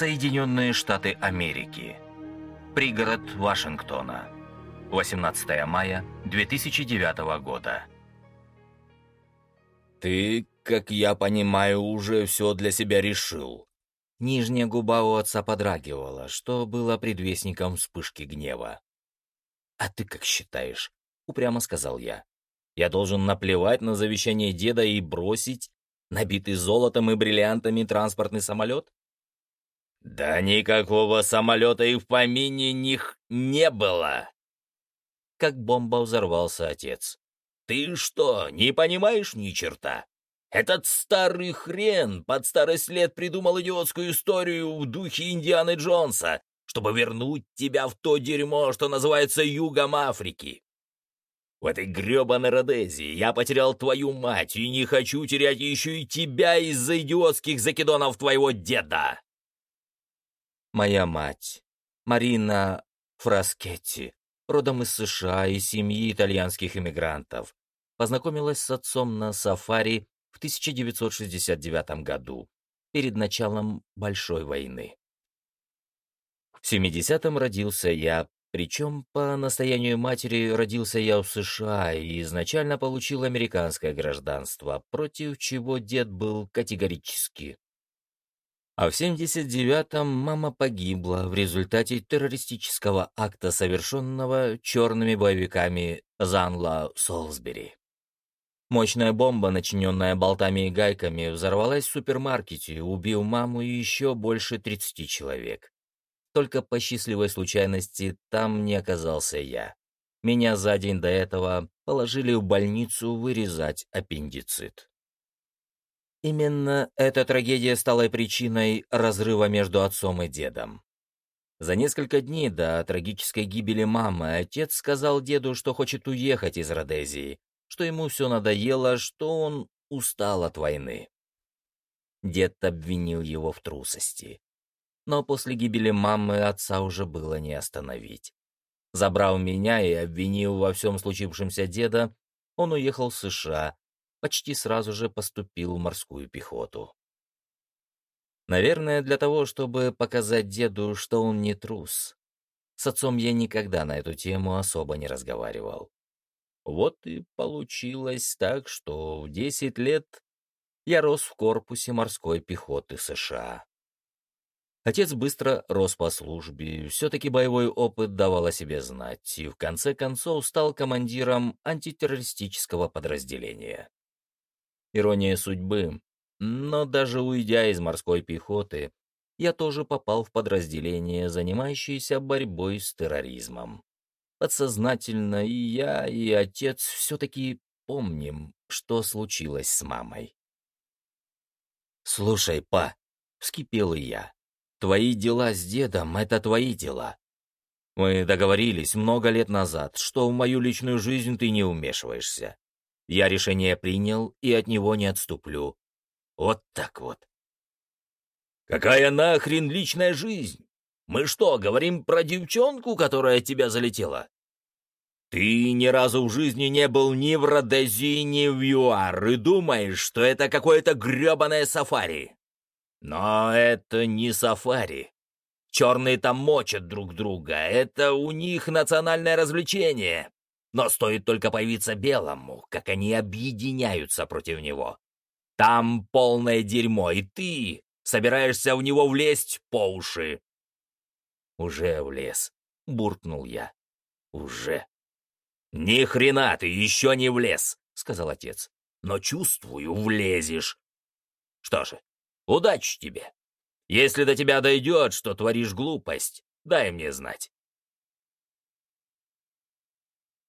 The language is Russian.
Соединенные Штаты Америки. Пригород Вашингтона. 18 мая 2009 года. «Ты, как я понимаю, уже все для себя решил». Нижняя губа у отца подрагивала, что было предвестником вспышки гнева. «А ты как считаешь?» — упрямо сказал я. «Я должен наплевать на завещание деда и бросить набитый золотом и бриллиантами транспортный самолет?» «Да никакого самолета и в помине них не было!» Как бомба взорвался отец. «Ты что, не понимаешь ни черта? Этот старый хрен под старость лет придумал идиотскую историю в духе Индианы Джонса, чтобы вернуть тебя в то дерьмо, что называется Югом Африки. В этой гребаной Родезии я потерял твою мать и не хочу терять еще и тебя из-за идиотских закидонов твоего деда. Моя мать, Марина Фраскетти, родом из США и семьи итальянских иммигрантов, познакомилась с отцом на сафари в 1969 году, перед началом Большой войны. В 70-м родился я, причем по настоянию матери родился я в США и изначально получил американское гражданство, против чего дед был категорически а в 79-м мама погибла в результате террористического акта, совершенного черными боевиками Занла Солсбери. Мощная бомба, начиненная болтами и гайками, взорвалась в супермаркете, убив маму и еще больше 30 человек. Только по счастливой случайности там не оказался я. Меня за день до этого положили в больницу вырезать аппендицит. Именно эта трагедия стала причиной разрыва между отцом и дедом. За несколько дней до трагической гибели мамы отец сказал деду, что хочет уехать из Родезии, что ему все надоело, что он устал от войны. Дед обвинил его в трусости. Но после гибели мамы отца уже было не остановить. Забрав меня и обвинив во всем случившемся деда, он уехал в США, почти сразу же поступил в морскую пехоту. Наверное, для того, чтобы показать деду, что он не трус. С отцом я никогда на эту тему особо не разговаривал. Вот и получилось так, что в 10 лет я рос в корпусе морской пехоты США. Отец быстро рос по службе, все-таки боевой опыт давал о себе знать, и в конце концов стал командиром антитеррористического подразделения. Ирония судьбы. Но даже уйдя из морской пехоты, я тоже попал в подразделение, занимающееся борьбой с терроризмом. Подсознательно и я, и отец все-таки помним, что случилось с мамой. «Слушай, па», — вскипел я, — «твои дела с дедом — это твои дела. Мы договорились много лет назад, что в мою личную жизнь ты не вмешиваешься. Я решение принял и от него не отступлю. Вот так вот. Какая нахрен личная жизнь? Мы что, говорим про девчонку, которая от тебя залетела? Ты ни разу в жизни не был ни в Родезии, ни в ЮАР и думаешь, что это какое-то гребаное сафари. Но это не сафари. Черные там мочат друг друга, это у них национальное развлечение. Но стоит только появиться белому, как они объединяются против него. Там полное дерьмо, и ты собираешься в него влезть по уши. Уже влез, буркнул я. Уже. Ни хрена ты еще не влез, сказал отец. Но чувствую, влезешь. Что же, удачи тебе. Если до тебя дойдет, что творишь глупость, дай мне знать.